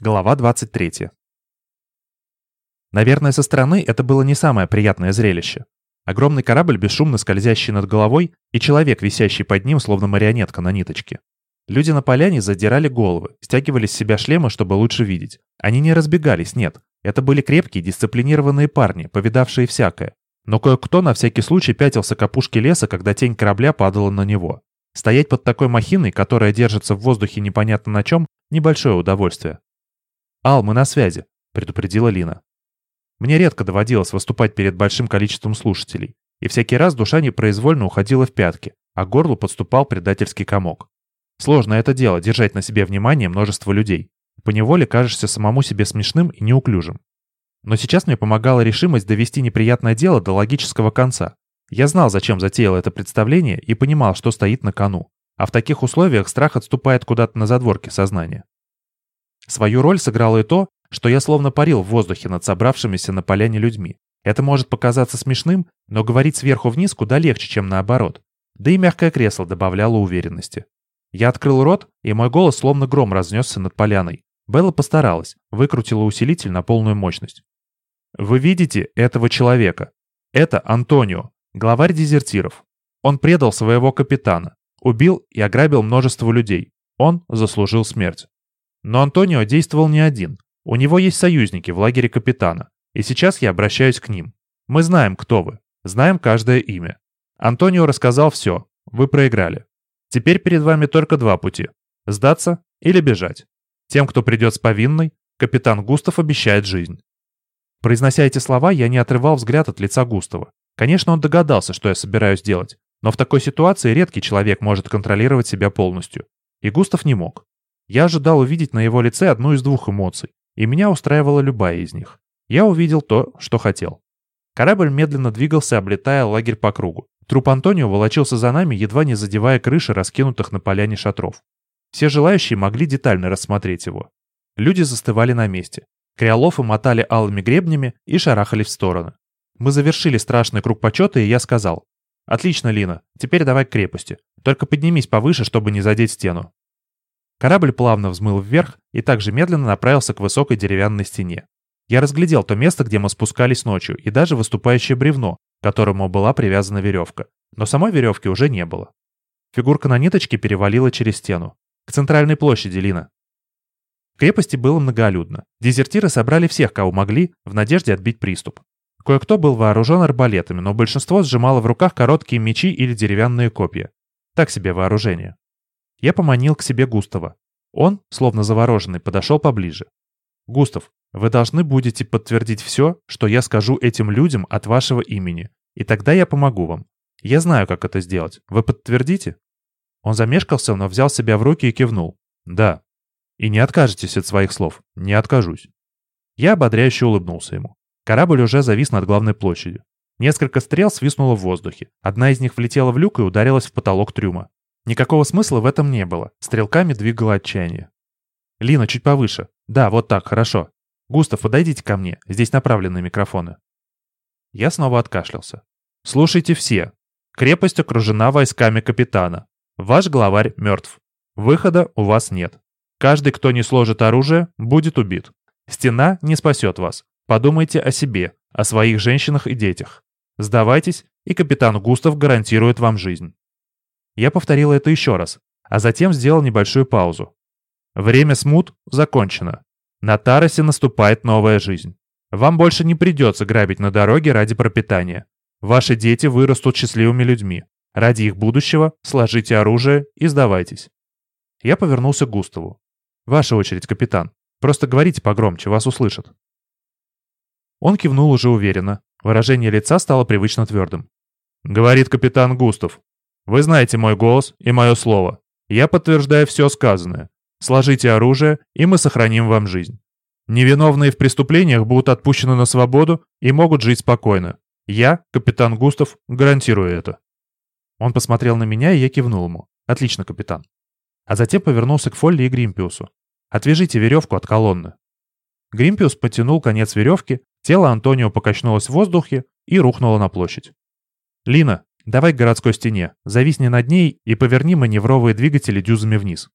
Глава 23. Наверное, со стороны это было не самое приятное зрелище. Огромный корабль, бесшумно скользящий над головой, и человек, висящий под ним, словно марионетка на ниточке. Люди на поляне задирали головы, стягивали с себя шлемы, чтобы лучше видеть. Они не разбегались, нет. Это были крепкие, дисциплинированные парни, повидавшие всякое. Но кое-кто на всякий случай пятился к опушке леса, когда тень корабля падала на него. Стоять под такой махиной, которая держится в воздухе непонятно на чем, небольшое удовольствие. «Ал, мы на связи», — предупредила Лина. Мне редко доводилось выступать перед большим количеством слушателей, и всякий раз душа непроизвольно уходила в пятки, а к горлу подступал предательский комок. Сложно это дело, держать на себе внимание множества людей. Поневоле кажешься самому себе смешным и неуклюжим. Но сейчас мне помогала решимость довести неприятное дело до логического конца. Я знал, зачем затеял это представление и понимал, что стоит на кону. А в таких условиях страх отступает куда-то на задворке сознания. Свою роль сыграло и то, что я словно парил в воздухе над собравшимися на поляне людьми. Это может показаться смешным, но говорить сверху вниз куда легче, чем наоборот. Да и мягкое кресло добавляло уверенности. Я открыл рот, и мой голос словно гром разнесся над поляной. Белла постаралась, выкрутила усилитель на полную мощность. «Вы видите этого человека? Это Антонио, главарь дезертиров. Он предал своего капитана, убил и ограбил множество людей. Он заслужил смерть. Но Антонио действовал не один. У него есть союзники в лагере капитана. И сейчас я обращаюсь к ним. Мы знаем, кто вы. Знаем каждое имя. Антонио рассказал все. Вы проиграли. Теперь перед вами только два пути. Сдаться или бежать. Тем, кто придет с повинной, капитан Густав обещает жизнь. Произнося эти слова, я не отрывал взгляд от лица Густава. Конечно, он догадался, что я собираюсь делать. Но в такой ситуации редкий человек может контролировать себя полностью. И Густав не мог. Я ожидал увидеть на его лице одну из двух эмоций, и меня устраивала любая из них. Я увидел то, что хотел. Корабль медленно двигался, облетая лагерь по кругу. Труп Антонио волочился за нами, едва не задевая крыши раскинутых на поляне шатров. Все желающие могли детально рассмотреть его. Люди застывали на месте. Криолофы мотали алыми гребнями и шарахали в стороны. Мы завершили страшный круг почета, и я сказал. «Отлично, Лина. Теперь давай к крепости. Только поднимись повыше, чтобы не задеть стену». Корабль плавно взмыл вверх и также медленно направился к высокой деревянной стене. Я разглядел то место, где мы спускались ночью, и даже выступающее бревно, к которому была привязана веревка. Но самой веревки уже не было. Фигурка на ниточке перевалила через стену. К центральной площади Лина. В крепости было многолюдно. Дезертиры собрали всех, кого могли, в надежде отбить приступ. Кое-кто был вооружен арбалетами, но большинство сжимало в руках короткие мечи или деревянные копья. Так себе вооружение. Я поманил к себе Густава. Он, словно завороженный, подошел поближе. «Густав, вы должны будете подтвердить все, что я скажу этим людям от вашего имени, и тогда я помогу вам. Я знаю, как это сделать. Вы подтвердите?» Он замешкался, но взял себя в руки и кивнул. «Да. И не откажетесь от своих слов. Не откажусь». Я ободряюще улыбнулся ему. Корабль уже завис над главной площадью. Несколько стрел свистнуло в воздухе. Одна из них влетела в люк и ударилась в потолок трюма. Никакого смысла в этом не было. Стрелками двигало отчаяние. «Лина, чуть повыше. Да, вот так, хорошо. Густав, подойдите ко мне. Здесь направлены микрофоны». Я снова откашлялся. «Слушайте все. Крепость окружена войсками капитана. Ваш главарь мертв. Выхода у вас нет. Каждый, кто не сложит оружие, будет убит. Стена не спасет вас. Подумайте о себе, о своих женщинах и детях. Сдавайтесь, и капитан Густав гарантирует вам жизнь. Я повторил это еще раз, а затем сделал небольшую паузу. Время смут закончено. На Таросе наступает новая жизнь. Вам больше не придется грабить на дороге ради пропитания. Ваши дети вырастут счастливыми людьми. Ради их будущего сложите оружие и сдавайтесь. Я повернулся к Густаву. Ваша очередь, капитан. Просто говорите погромче, вас услышат. Он кивнул уже уверенно. Выражение лица стало привычно твердым. «Говорит капитан Густав, вы знаете мой голос и мое слово. Я подтверждаю все сказанное. Сложите оружие, и мы сохраним вам жизнь. Невиновные в преступлениях будут отпущены на свободу и могут жить спокойно. Я, капитан Густав, гарантирую это». Он посмотрел на меня, и я кивнул ему. «Отлично, капитан». А затем повернулся к Фолли и Гримпиусу. «Отвяжите веревку от колонны». Гримпиус потянул конец веревки, тело Антонио покачнулось в воздухе и рухнуло на площадь. «Лина, Давай к городской стене, зависни над ней и поверни маневровые двигатели дюзами вниз.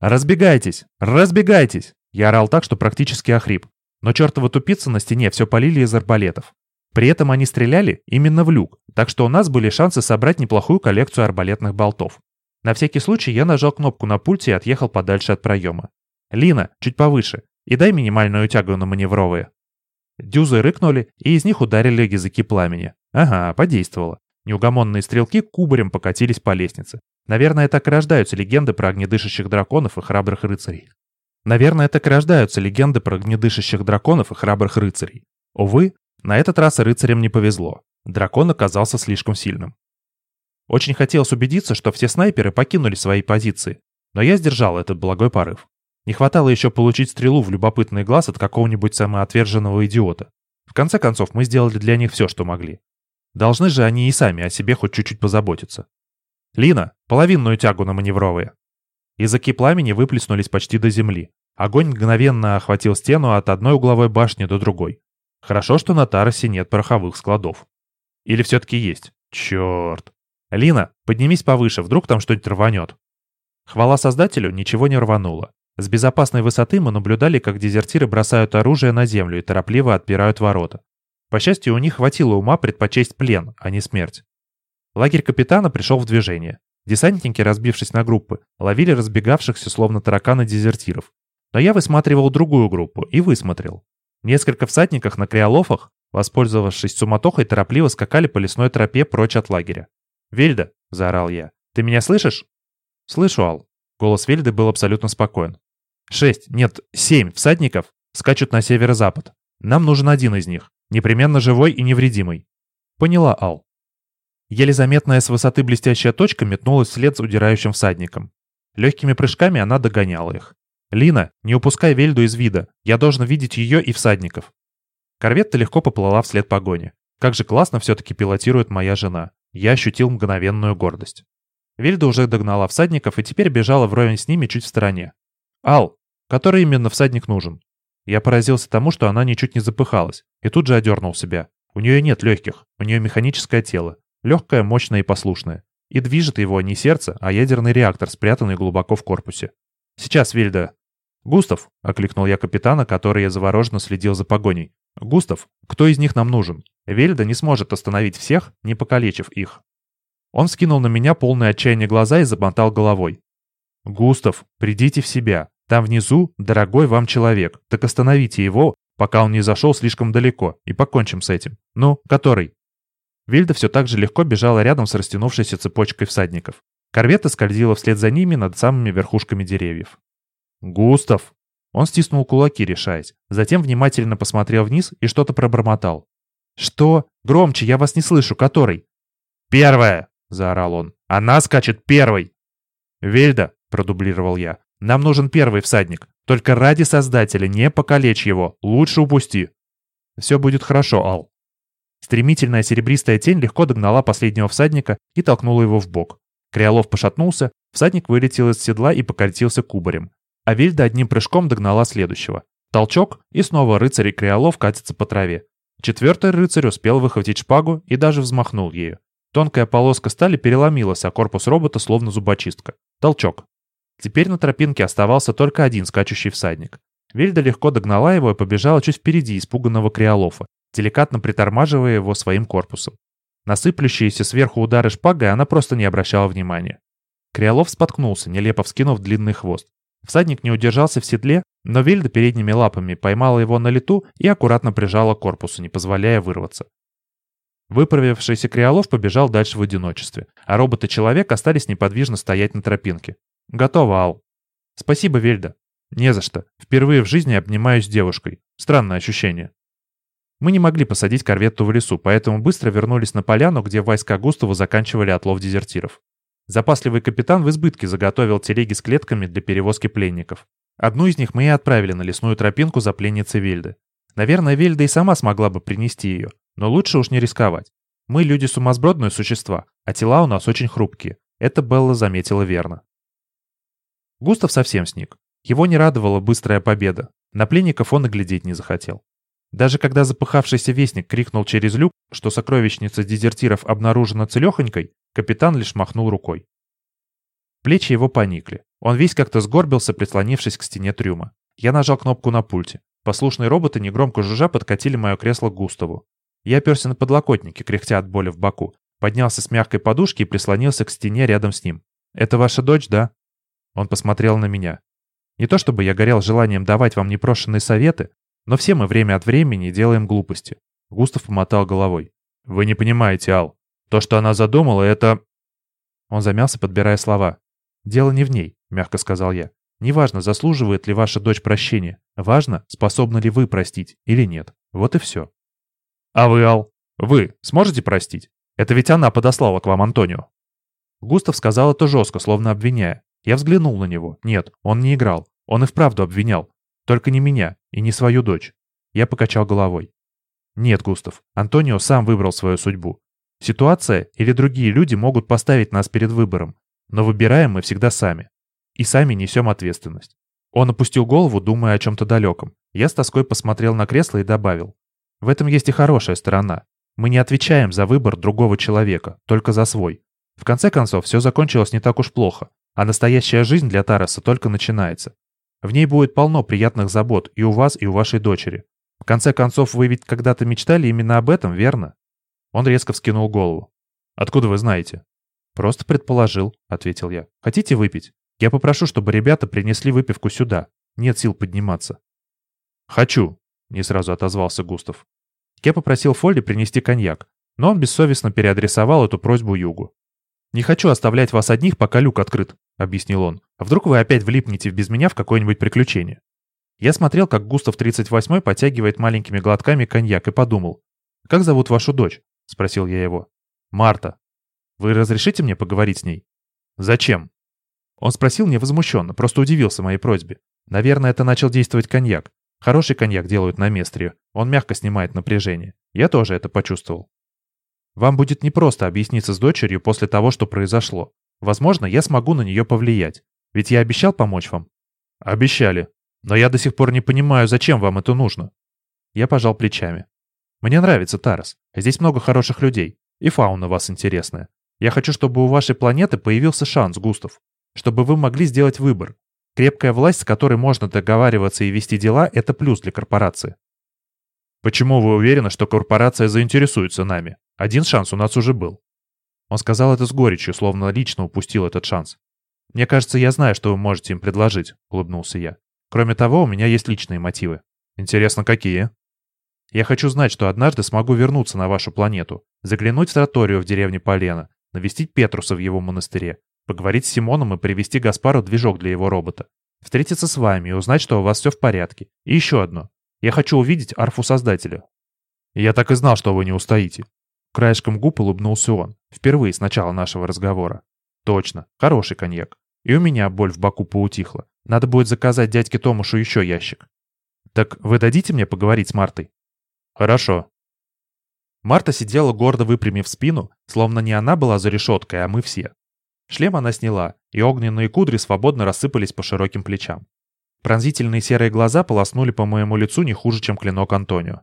«Разбегайтесь! Разбегайтесь!» Я орал так, что практически охрип. Но чертовы тупицы на стене все полили из арбалетов. При этом они стреляли именно в люк, так что у нас были шансы собрать неплохую коллекцию арбалетных болтов. На всякий случай я нажал кнопку на пульте и отъехал подальше от проема. «Лина, чуть повыше, и дай минимальную тягу на маневровые». Дюзы рыкнули, и из них ударили языки пламени. Ага, подействовало. Неугомонные стрелки кубарем покатились по лестнице. Наверное, так и рождаются легенды про огнедышащих драконов и храбрых рыцарей. Наверное, так и рождаются легенды про огнедышащих драконов и храбрых рыцарей. Увы, на этот раз рыцарям не повезло. Дракон оказался слишком сильным. Очень хотелось убедиться, что все снайперы покинули свои позиции, но я сдержал этот благой порыв. Не хватало еще получить стрелу в любопытный глаз от какого-нибудь самоотверженного идиота. В конце концов, мы сделали для них все, что могли. Должны же они и сами о себе хоть чуть-чуть позаботиться. «Лина, половинную тягу на маневровые!» Языки пламени выплеснулись почти до земли. Огонь мгновенно охватил стену от одной угловой башни до другой. Хорошо, что на Таросе нет пороховых складов. Или все-таки есть? Черт. Лина, поднимись повыше, вдруг там что-нибудь рванет. Хвала создателю, ничего не рвануло. С безопасной высоты мы наблюдали, как дезертиры бросают оружие на землю и торопливо отпирают ворота. По счастью, у них хватило ума предпочесть плен, а не смерть. Лагерь капитана пришел в движение. Десантники, разбившись на группы, ловили разбегавшихся словно тараканы дезертиров. Но я высматривал другую группу и высмотрел. Несколько всадников на криолофах, воспользовавшись суматохой, торопливо скакали по лесной тропе прочь от лагеря. «Вельда!» — заорал я. «Ты меня слышишь?» «Слышу, Ал». Голос Вельды был абсолютно спокоен. «Шесть, нет, семь всадников скачут на северо-запад. Нам нужен один из них, непременно живой и невредимый». «Поняла, Ал». Еле заметная с высоты блестящая точка метнулась вслед за удирающим всадником. Легкими прыжками она догоняла их. «Лина, не упускай Вельду из вида. Я должен видеть ее и всадников». Корветта легко поплыла вслед погони. Как же классно все-таки пилотирует моя жена. Я ощутил мгновенную гордость. Вельда уже догнала всадников и теперь бежала вровень с ними чуть в стороне. «Ал, который именно всадник нужен?» Я поразился тому, что она ничуть не запыхалась, и тут же одернул себя. У нее нет легких, у нее механическое тело. Легкое, мощное и послушное. И движет его не сердце, а ядерный реактор, спрятанный глубоко в корпусе. Сейчас, Вильда. «Густав!» — окликнул я капитана, который я завороженно следил за погоней. «Густав, кто из них нам нужен? Вельда не сможет остановить всех, не покалечив их». Он скинул на меня полные отчаяния глаза и замотал головой. «Густав, придите в себя. Там внизу дорогой вам человек. Так остановите его, пока он не зашел слишком далеко, и покончим с этим. Ну, который?» Вильда все так же легко бежала рядом с растянувшейся цепочкой всадников. Корвета скользила вслед за ними над самыми верхушками деревьев. «Густав!» Он стиснул кулаки, решаясь. Затем внимательно посмотрел вниз и что-то пробормотал. «Что? Громче, я вас не слышу. Который?» «Первая!» — заорал он. «Она скачет первой!» «Вельда!» — продублировал я. «Нам нужен первый всадник. Только ради Создателя не покалечь его. Лучше упусти». «Все будет хорошо, Ал», Стремительная серебристая тень легко догнала последнего всадника и толкнула его в бок. Криолов пошатнулся, всадник вылетел из седла и покатился кубарем. А Вильда одним прыжком догнала следующего. Толчок, и снова рыцарь и Криолов катятся по траве. Четвертый рыцарь успел выхватить шпагу и даже взмахнул ею. Тонкая полоска стали переломилась, а корпус робота словно зубочистка. Толчок. Теперь на тропинке оставался только один скачущий всадник. Вильда легко догнала его и побежала чуть впереди испуганного Криолофа, деликатно притормаживая его своим корпусом. Насыплющиеся сверху удары шпагой она просто не обращала внимания. Криолов споткнулся, нелепо вскинув длинный хвост. Всадник не удержался в седле, но Вильда передними лапами поймала его на лету и аккуратно прижала к корпусу, не позволяя вырваться. Выправившийся Криолов побежал дальше в одиночестве, а робот и человек остались неподвижно стоять на тропинке. «Готово, Ал». «Спасибо, Вельда». «Не за что. Впервые в жизни обнимаюсь с девушкой. Странное ощущение». Мы не могли посадить корветту в лесу, поэтому быстро вернулись на поляну, где войска Густава заканчивали отлов дезертиров. Запасливый капитан в избытке заготовил телеги с клетками для перевозки пленников. Одну из них мы и отправили на лесную тропинку за пленницей Вельды. Наверное, Вельда и сама смогла бы принести ее, но лучше уж не рисковать. Мы люди сумасбродные существа, а тела у нас очень хрупкие. Это Белла заметила верно. Густав совсем сник. Его не радовала быстрая победа. На пленников он и глядеть не захотел. Даже когда запыхавшийся вестник крикнул через люк, что сокровищница дезертиров обнаружена целехонькой, капитан лишь махнул рукой. Плечи его поникли. Он весь как-то сгорбился, прислонившись к стене трюма. Я нажал кнопку на пульте. Послушные роботы негромко жужжа подкатили мое кресло к Густаву. Я оперся на подлокотнике, кряхтя от боли в боку, поднялся с мягкой подушки и прислонился к стене рядом с ним. «Это ваша дочь, да?» Он посмотрел на меня. Не то чтобы я горел желанием давать вам непрошенные советы, но все мы время от времени делаем глупости. Густав помотал головой. «Вы не понимаете, Ал. То, что она задумала, это...» Он замялся, подбирая слова. «Дело не в ней», — мягко сказал я. «Неважно, заслуживает ли ваша дочь прощения. Важно, способны ли вы простить или нет. Вот и все». «А вы, Ал, вы сможете простить? Это ведь она подослала к вам Антонио». Густав сказал это жестко, словно обвиняя. Я взглянул на него. Нет, он не играл. Он и вправду обвинял. Только не меня и не свою дочь. Я покачал головой. Нет, Густав, Антонио сам выбрал свою судьбу. Ситуация или другие люди могут поставить нас перед выбором, но выбираем мы всегда сами. И сами несем ответственность. Он опустил голову, думая о чем-то далеком. Я с тоской посмотрел на кресло и добавил. В этом есть и хорошая сторона. Мы не отвечаем за выбор другого человека, только за свой. В конце концов, все закончилось не так уж плохо, а настоящая жизнь для Тараса только начинается. В ней будет полно приятных забот и у вас, и у вашей дочери. В конце концов, вы ведь когда-то мечтали именно об этом, верно?» Он резко вскинул голову. «Откуда вы знаете?» «Просто предположил», — ответил я. «Хотите выпить? Я попрошу, чтобы ребята принесли выпивку сюда. Нет сил подниматься». «Хочу», — не сразу отозвался Густав. Я попросил Фолли принести коньяк, но он бессовестно переадресовал эту просьбу Югу. «Не хочу оставлять вас одних, пока люк открыт», — объяснил он. «А вдруг вы опять влипнете без меня в какое-нибудь приключение?» Я смотрел, как Густав 38-й потягивает маленькими глотками коньяк и подумал. «Как зовут вашу дочь?» — спросил я его. «Марта. Вы разрешите мне поговорить с ней?» «Зачем?» Он спросил невозмущенно, просто удивился моей просьбе. Наверное, это начал действовать коньяк. Хороший коньяк делают на Местре. Он мягко снимает напряжение. Я тоже это почувствовал. Вам будет непросто объясниться с дочерью после того, что произошло. Возможно, я смогу на нее повлиять. Ведь я обещал помочь вам. Обещали. Но я до сих пор не понимаю, зачем вам это нужно. Я пожал плечами. Мне нравится Тарас. Здесь много хороших людей. И фауна вас интересная. Я хочу, чтобы у вашей планеты появился шанс, Густав. Чтобы вы могли сделать выбор. Крепкая власть, с которой можно договариваться и вести дела, это плюс для корпорации. Почему вы уверены, что корпорация заинтересуется нами? Один шанс у нас уже был. Он сказал это с горечью, словно лично упустил этот шанс. «Мне кажется, я знаю, что вы можете им предложить», — улыбнулся я. «Кроме того, у меня есть личные мотивы». «Интересно, какие?» «Я хочу знать, что однажды смогу вернуться на вашу планету, заглянуть в троторию в деревне Полена, навестить Петруса в его монастыре, поговорить с Симоном и привести Гаспару движок для его робота, встретиться с вами и узнать, что у вас все в порядке. И еще одно. Я хочу увидеть арфу Создателя». «Я так и знал, что вы не устоите», Краешком губ улыбнулся он, впервые с начала нашего разговора. Точно, хороший коньяк. И у меня боль в боку поутихла. Надо будет заказать дядьке Томушу еще ящик. Так вы дадите мне поговорить с Мартой? Хорошо. Марта сидела гордо выпрямив спину, словно не она была за решеткой, а мы все. Шлем она сняла, и огненные кудри свободно рассыпались по широким плечам. Пронзительные серые глаза полоснули по моему лицу не хуже, чем клинок Антонио.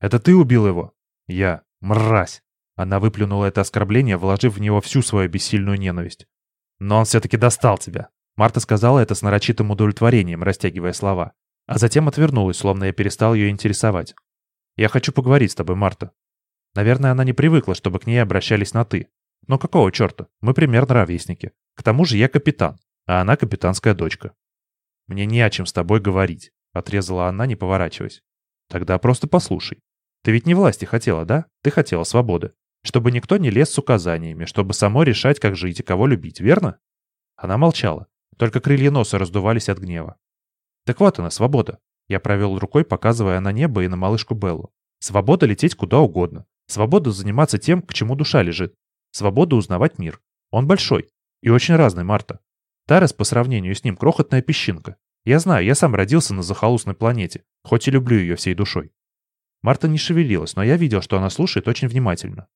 «Это ты убил его?» «Я». Мразь! Она выплюнула это оскорбление, вложив в него всю свою бессильную ненависть. Но он все-таки достал тебя. Марта сказала это с нарочитым удовлетворением, растягивая слова. А затем отвернулась, словно я перестал ее интересовать. «Я хочу поговорить с тобой, Марта». Наверное, она не привыкла, чтобы к ней обращались на «ты». Но какого черта? Мы примерно ровесники. К тому же я капитан, а она капитанская дочка. «Мне не о чем с тобой говорить», — отрезала она, не поворачиваясь. «Тогда просто послушай. Ты ведь не власти хотела, да? Ты хотела свободы. Чтобы никто не лез с указаниями, чтобы само решать, как жить и кого любить, верно? Она молчала. Только крылья носа раздувались от гнева. Так вот она, свобода. Я провел рукой, показывая на небо и на малышку Беллу. Свобода лететь куда угодно. Свобода заниматься тем, к чему душа лежит. Свобода узнавать мир. Он большой. И очень разный, Марта. Тарас по сравнению с ним крохотная песчинка. Я знаю, я сам родился на захолустной планете, хоть и люблю ее всей душой. Марта не шевелилась, но я видел, что она слушает очень внимательно.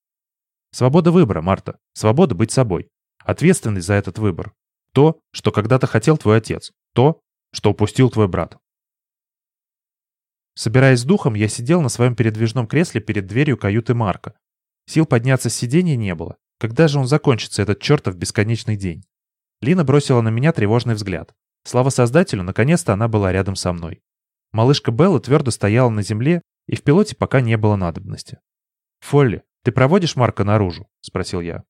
Свобода выбора, Марта. Свобода быть собой. Ответственность за этот выбор. То, что когда-то хотел твой отец. То, что упустил твой брат. Собираясь с духом, я сидел на своем передвижном кресле перед дверью каюты Марка. Сил подняться с сиденья не было. Когда же он закончится, этот чертов бесконечный день? Лина бросила на меня тревожный взгляд. Слава Создателю, наконец-то она была рядом со мной. Малышка Белла твердо стояла на земле, и в пилоте пока не было надобности. «Фолли, ты проводишь Марка наружу?» — спросил я.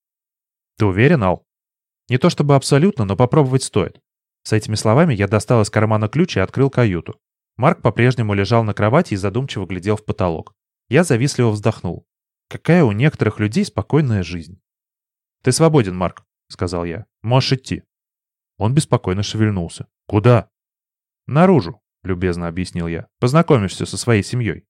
«Ты уверен, Ал?» «Не то чтобы абсолютно, но попробовать стоит». С этими словами я достал из кармана ключ и открыл каюту. Марк по-прежнему лежал на кровати и задумчиво глядел в потолок. Я завистливо вздохнул. Какая у некоторых людей спокойная жизнь. «Ты свободен, Марк», — сказал я. «Можешь идти». Он беспокойно шевельнулся. «Куда?» «Наружу», — любезно объяснил я. «Познакомишься со своей семьей».